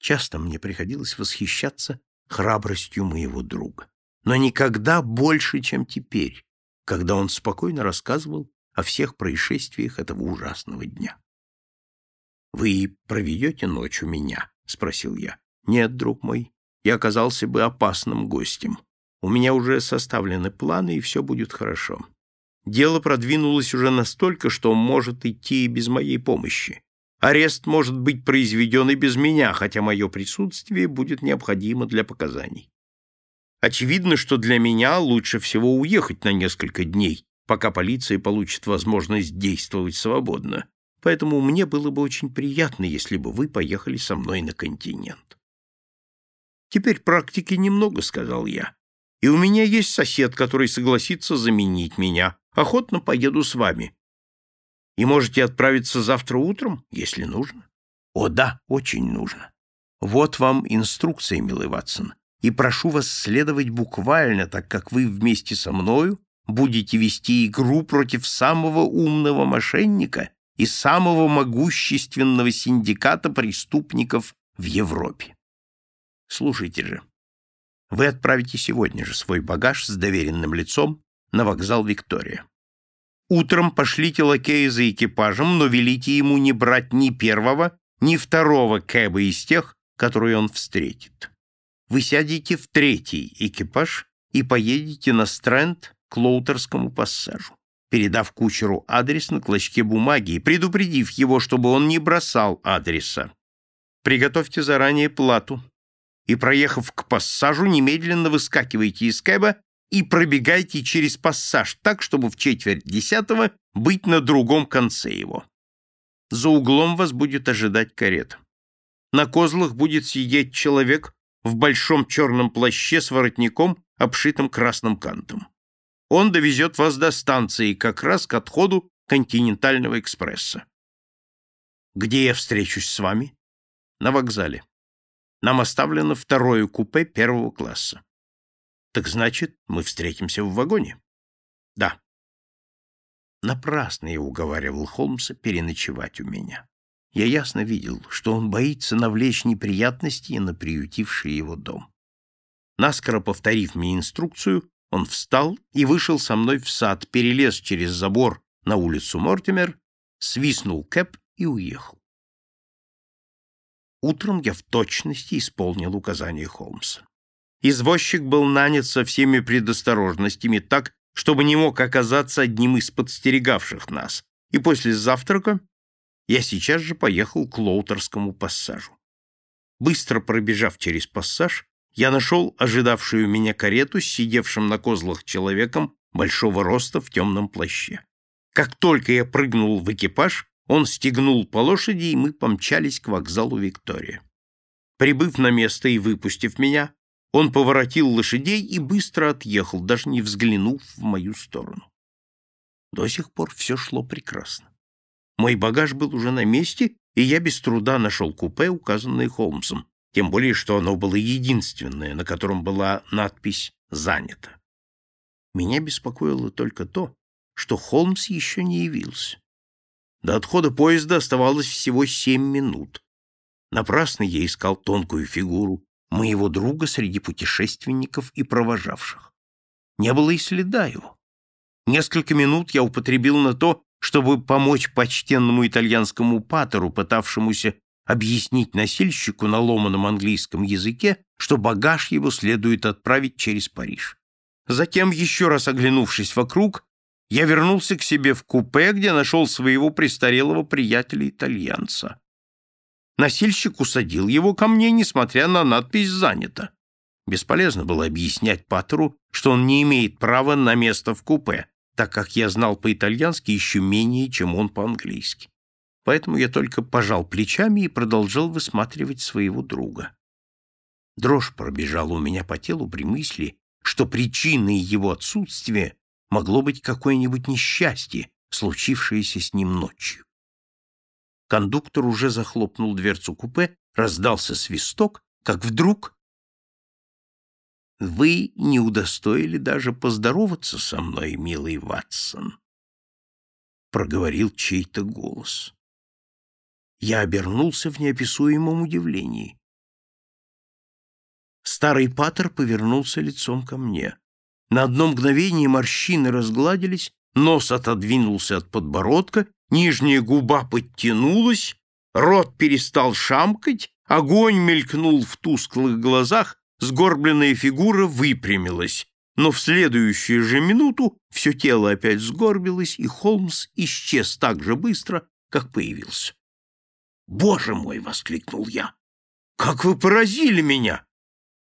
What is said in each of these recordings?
Часто мне приходилось восхищаться храбростью моего друга, но никогда больше, чем теперь, когда он спокойно рассказывал о всех происшествиях этого ужасного дня. «Вы проведете ночь у меня?» — спросил я. «Нет, друг мой, я оказался бы опасным гостем. У меня уже составлены планы, и все будет хорошо. Дело продвинулось уже настолько, что может идти и без моей помощи. Арест может быть произведен и без меня, хотя мое присутствие будет необходимо для показаний. Очевидно, что для меня лучше всего уехать на несколько дней, пока полиция получит возможность действовать свободно. Поэтому мне было бы очень приятно, если бы вы поехали со мной на континент. Теперь практики немного, сказал я. И у меня есть сосед, который согласится заменить меня. Охотно поеду с вами. И можете отправиться завтра утром, если нужно. О да, очень нужно. Вот вам инструкция, милый Ватсон. И прошу вас следовать буквально, так как вы вместе со мною будете вести игру против самого умного мошенника и самого могущественного синдиката преступников в Европе. Слушайте же, вы отправите сегодня же свой багаж с доверенным лицом на вокзал Виктория. Утром пошлите лакея за экипажем, но велите ему не брать ни первого, ни второго кэба из тех, которые он встретит. Вы сядете в третий экипаж и поедете на Стрэнд к Лоутерскому пассажу, передав кучеру адрес на клочке бумаги и предупредив его, чтобы он не бросал адреса. Приготовьте заранее плату и, проехав к пассажу, немедленно выскакивайте из кэба и пробегайте через пассаж так, чтобы в четверть десятого быть на другом конце его. За углом вас будет ожидать карета. На козлах будет сидеть человек в большом черном плаще с воротником, обшитым красным кантом. Он довезет вас до станции, как раз к отходу континентального экспресса. Где я встречусь с вами? На вокзале. Нам оставлено второе купе первого класса. Так значит, мы встретимся в вагоне? Да. Напрасно я уговаривал Холмса переночевать у меня. Я ясно видел, что он боится навлечь неприятности на приютивший его дом. Наскоро повторив мне инструкцию, он встал и вышел со мной в сад, перелез через забор на улицу Мортимер, свистнул кэп и уехал. Утром я в точности исполнил указания Холмса. Извозчик был нанят со всеми предосторожностями так, чтобы не мог оказаться одним из подстерегавших нас, и после завтрака я сейчас же поехал к Лоутерскому пассажу. Быстро пробежав через пассаж, я нашел ожидавшую меня карету с сидевшим на козлах человеком большого роста в темном плаще. Как только я прыгнул в экипаж, он стегнул по лошади, и мы помчались к вокзалу Виктория. Прибыв на место и выпустив меня, он поворотил лошадей и быстро отъехал, даже не взглянув в мою сторону. До сих пор все шло прекрасно. Мой багаж был уже на месте, и я без труда нашел купе, указанное Холмсом, тем более, что оно было единственное, на котором была надпись «Занято». Меня беспокоило только то, что Холмс еще не явился. До отхода поезда оставалось всего семь минут. Напрасно я искал тонкую фигуру, моего друга среди путешественников и провожавших. Не было и следа его. Несколько минут я употребил на то, чтобы помочь почтенному итальянскому патеру, пытавшемуся объяснить носильщику на ломаном английском языке, что багаж его следует отправить через Париж. Затем, еще раз оглянувшись вокруг, я вернулся к себе в купе, где нашел своего престарелого приятеля-итальянца. Носильщик усадил его ко мне, несмотря на надпись «Занято». Бесполезно было объяснять Патеру, что он не имеет права на место в купе, так как я знал по-итальянски еще менее, чем он по-английски. Поэтому я только пожал плечами и продолжал высматривать своего друга. Дрожь пробежала у меня по телу при мысли, что причиной его отсутствия могло быть какое-нибудь несчастье, случившееся с ним ночью. Кондуктор уже захлопнул дверцу купе, раздался свисток, как вдруг... «Вы не удостоили даже поздороваться со мной, милый Ватсон», — проговорил чей-то голос. Я обернулся в неописуемом удивлении. Старый патер повернулся лицом ко мне. На одно мгновение морщины разгладились, нос отодвинулся от подбородка, нижняя губа подтянулась, рот перестал шамкать, огонь мелькнул в тусклых глазах, сгорбленная фигура выпрямилась, но в следующую же минуту все тело опять сгорбилось, и Холмс исчез так же быстро, как появился. «Боже мой!» — воскликнул я. «Как вы поразили меня!»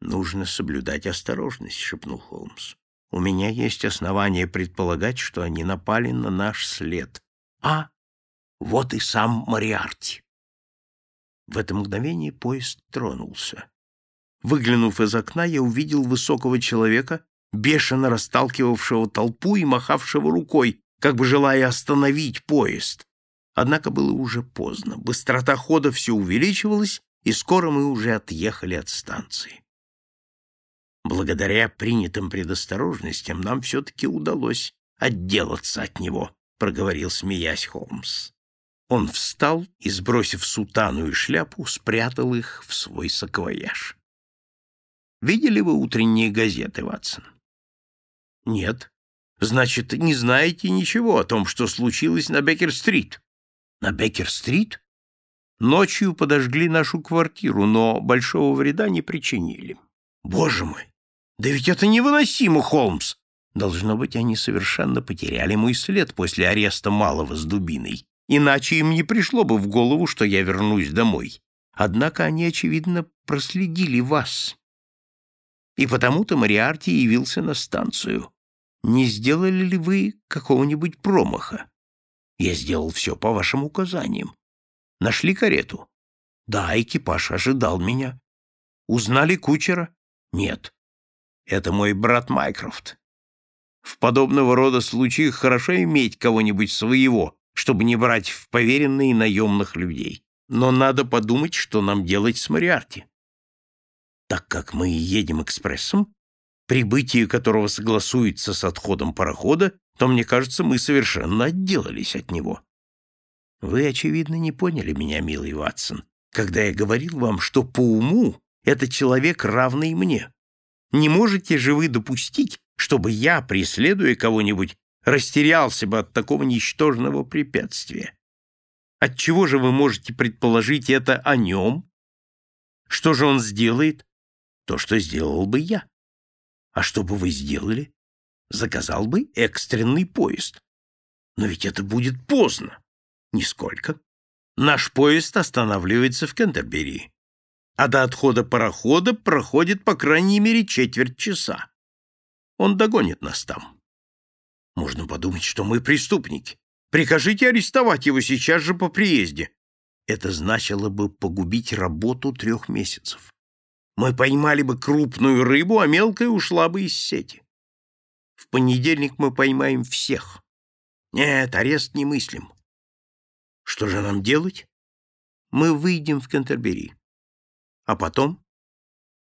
«Нужно соблюдать осторожность», — шепнул Холмс. «У меня есть основания предполагать, что они напали на наш след. А, вот и сам Мариарти». В это мгновение поезд тронулся. Выглянув из окна, я увидел высокого человека, бешено расталкивавшего толпу и махавшего рукой, как бы желая остановить поезд. Однако было уже поздно. Быстрота хода все увеличивалась, и скоро мы уже отъехали от станции. Благодаря принятым предосторожностям нам все-таки удалось отделаться от него, — проговорил, смеясь Холмс. Он встал и, сбросив сутану и шляпу, спрятал их в свой саквояж. «Видели вы утренние газеты, Ватсон?» «Нет. Значит, не знаете ничего о том, что случилось на Беккер-стрит?» «На Беккер-стрит?» «Ночью подожгли нашу квартиру, но большого вреда не причинили». «Боже мой! Да ведь это невыносимо, Холмс! Должно быть, они совершенно потеряли мой след после ареста малого с дубиной. Иначе им не пришло бы в голову, что я вернусь домой. Однако они, очевидно, проследили вас. И потому-то Мариарти явился на станцию. Не сделали ли вы какого-нибудь промаха? Я сделал все по вашим указаниям. Нашли карету? Да, экипаж ожидал меня. Узнали кучера? Нет. Это мой брат Майкрофт. В подобного рода случаях хорошо иметь кого-нибудь своего, чтобы не брать в поверенные наемных людей. Но надо подумать, что нам делать с Мариарти. Так как мы едем экспрессом, прибытие которого согласуется с отходом парохода, то, мне кажется, мы совершенно отделались от него. Вы, очевидно, не поняли меня, милый Ватсон, когда я говорил вам, что по уму это человек, равный мне. Не можете же вы допустить, чтобы я, преследуя кого-нибудь, растерялся бы от такого ничтожного препятствия? Отчего же вы можете предположить это о нем? Что же он сделает? То, что сделал бы я. А что бы вы сделали? Заказал бы экстренный поезд. Но ведь это будет поздно. Нисколько. Наш поезд останавливается в Кентербери а до отхода парохода проходит по крайней мере четверть часа. Он догонит нас там. Можно подумать, что мы преступники. Прикажите арестовать его сейчас же по приезде. Это значило бы погубить работу трех месяцев. Мы поймали бы крупную рыбу, а мелкая ушла бы из сети. В понедельник мы поймаем всех. Нет, арест немыслим. Что же нам делать? Мы выйдем в Кентербери. А потом?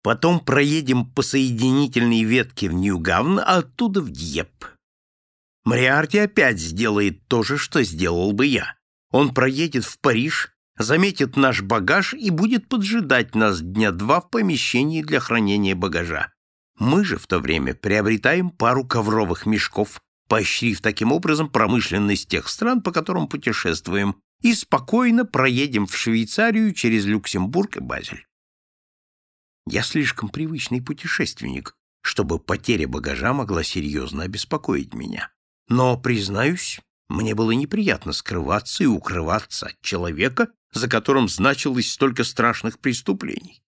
Потом проедем по соединительной ветке в Ньюгавн, а оттуда в Дьеп. Мариарти опять сделает то же, что сделал бы я. Он проедет в Париж, заметит наш багаж и будет поджидать нас дня два в помещении для хранения багажа. Мы же в то время приобретаем пару ковровых мешков, поощрив таким образом промышленность тех стран, по которым путешествуем, и спокойно проедем в Швейцарию через Люксембург и Базель. Я слишком привычный путешественник, чтобы потеря багажа могла серьезно обеспокоить меня. Но, признаюсь, мне было неприятно скрываться и укрываться от человека, за которым значилось столько страшных преступлений.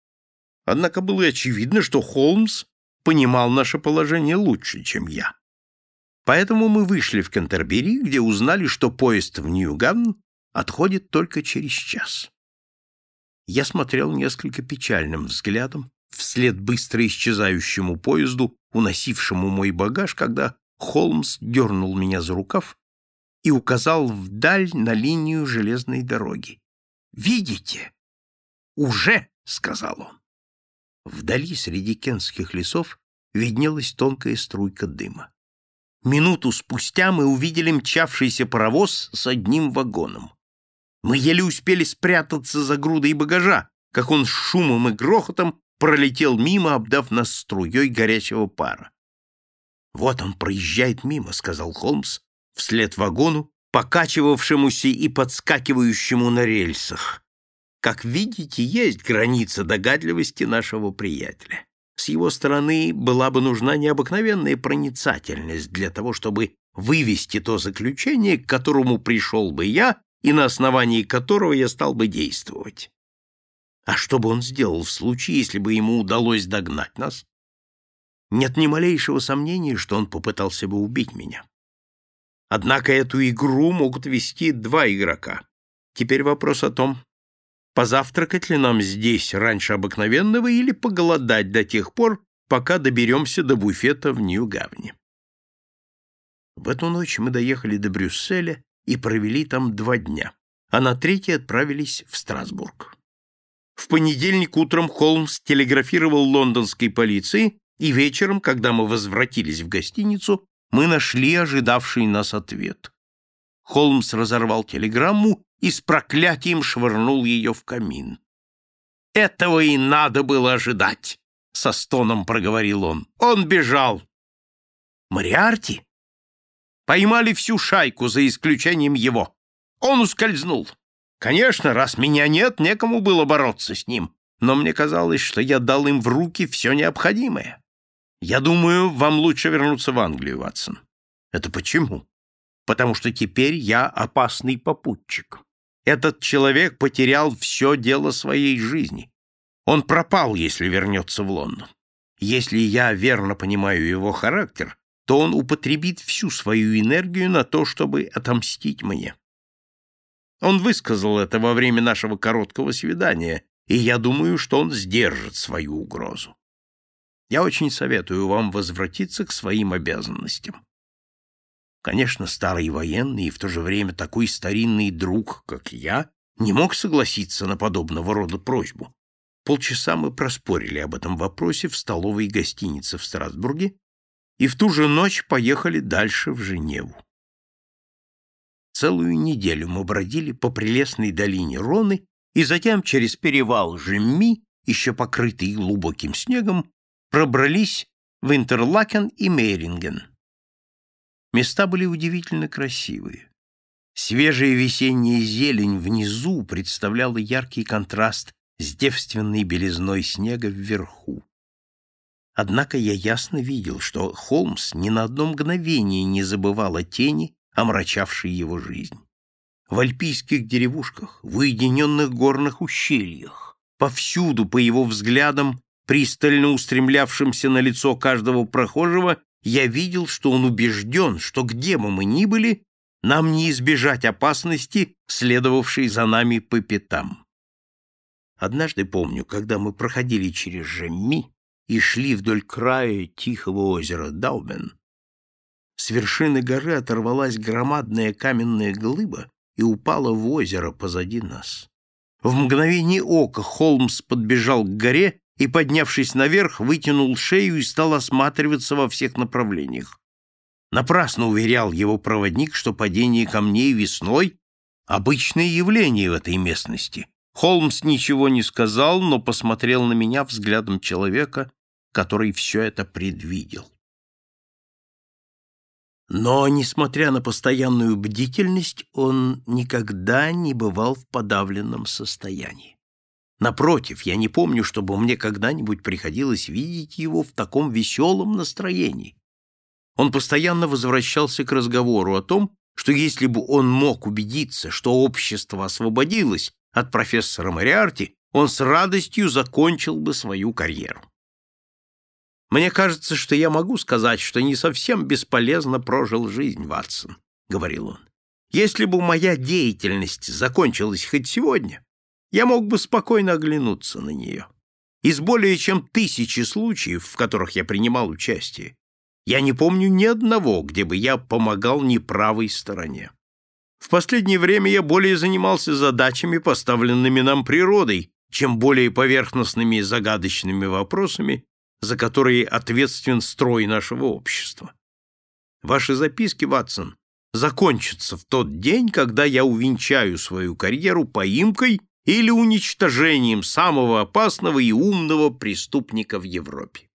Однако было очевидно, что Холмс понимал наше положение лучше, чем я. Поэтому мы вышли в Кентербери, где узнали, что поезд в Ньюган отходит только через час я смотрел несколько печальным взглядом вслед быстро исчезающему поезду, уносившему мой багаж, когда Холмс дернул меня за рукав и указал вдаль на линию железной дороги. «Видите? Уже!» — сказал он. Вдали, среди кентских лесов, виднелась тонкая струйка дыма. Минуту спустя мы увидели мчавшийся паровоз с одним вагоном. Мы еле успели спрятаться за грудой багажа, как он с шумом и грохотом пролетел мимо, обдав нас струей горячего пара. «Вот он проезжает мимо», — сказал Холмс вслед вагону, покачивавшемуся и подскакивающему на рельсах. Как видите, есть граница догадливости нашего приятеля. С его стороны была бы нужна необыкновенная проницательность для того, чтобы вывести то заключение, к которому пришел бы я и на основании которого я стал бы действовать. А что бы он сделал в случае, если бы ему удалось догнать нас? Нет ни малейшего сомнения, что он попытался бы убить меня. Однако эту игру могут вести два игрока. Теперь вопрос о том, позавтракать ли нам здесь раньше обыкновенного или поголодать до тех пор, пока доберемся до буфета в Нью-Гавне. В эту ночь мы доехали до Брюсселя и провели там два дня, а на третий отправились в Страсбург. В понедельник утром Холмс телеграфировал лондонской полиции, и вечером, когда мы возвратились в гостиницу, мы нашли ожидавший нас ответ. Холмс разорвал телеграмму и с проклятием швырнул ее в камин. «Этого и надо было ожидать!» — со стоном проговорил он. «Он бежал!» «Мариарти?» «Поймали всю шайку, за исключением его. Он ускользнул. Конечно, раз меня нет, некому было бороться с ним, но мне казалось, что я дал им в руки все необходимое. Я думаю, вам лучше вернуться в Англию, Ватсон. Это почему? Потому что теперь я опасный попутчик. Этот человек потерял все дело своей жизни. Он пропал, если вернется в Лондон. Если я верно понимаю его характер, то он употребит всю свою энергию на то, чтобы отомстить мне. Он высказал это во время нашего короткого свидания, и я думаю, что он сдержит свою угрозу. Я очень советую вам возвратиться к своим обязанностям. Конечно, старый военный и в то же время такой старинный друг, как я, не мог согласиться на подобного рода просьбу. Полчаса мы проспорили об этом вопросе в столовой гостинице в Страсбурге и в ту же ночь поехали дальше в Женеву. Целую неделю мы бродили по прелестной долине Роны и затем через перевал Жемми, еще покрытый глубоким снегом, пробрались в Интерлакен и Мейринген. Места были удивительно красивые. Свежая весенняя зелень внизу представляла яркий контраст с девственной белизной снега вверху. Однако я ясно видел, что Холмс ни на одно мгновение не забывал о тени, омрачавший его жизнь. В альпийских деревушках, в уединенных горных ущельях, повсюду, по его взглядам, пристально устремлявшимся на лицо каждого прохожего, я видел, что он убежден, что где бы мы ни были, нам не избежать опасности, следовавшей за нами по пятам. Однажды помню, когда мы проходили через Жемми и шли вдоль края тихого озера Даубен, с вершины горы оторвалась громадная каменная глыба и упала в озеро позади нас. В мгновение ока Холмс подбежал к горе и, поднявшись наверх, вытянул шею и стал осматриваться во всех направлениях. Напрасно уверял его проводник, что падение камней весной — обычное явление в этой местности. Холмс ничего не сказал, но посмотрел на меня взглядом человека, который все это предвидел. Но, несмотря на постоянную бдительность, он никогда не бывал в подавленном состоянии. Напротив, я не помню, чтобы мне когда-нибудь приходилось видеть его в таком веселом настроении. Он постоянно возвращался к разговору о том, что если бы он мог убедиться, что общество освободилось от профессора Мариарти, он с радостью закончил бы свою карьеру. Мне кажется, что я могу сказать, что не совсем бесполезно прожил жизнь, Ватсон, — говорил он. Если бы моя деятельность закончилась хоть сегодня, я мог бы спокойно оглянуться на нее. Из более чем тысячи случаев, в которых я принимал участие, я не помню ни одного, где бы я помогал неправой стороне. В последнее время я более занимался задачами, поставленными нам природой, чем более поверхностными и загадочными вопросами, за которые ответственен строй нашего общества. Ваши записки, Ватсон, закончатся в тот день, когда я увенчаю свою карьеру поимкой или уничтожением самого опасного и умного преступника в Европе.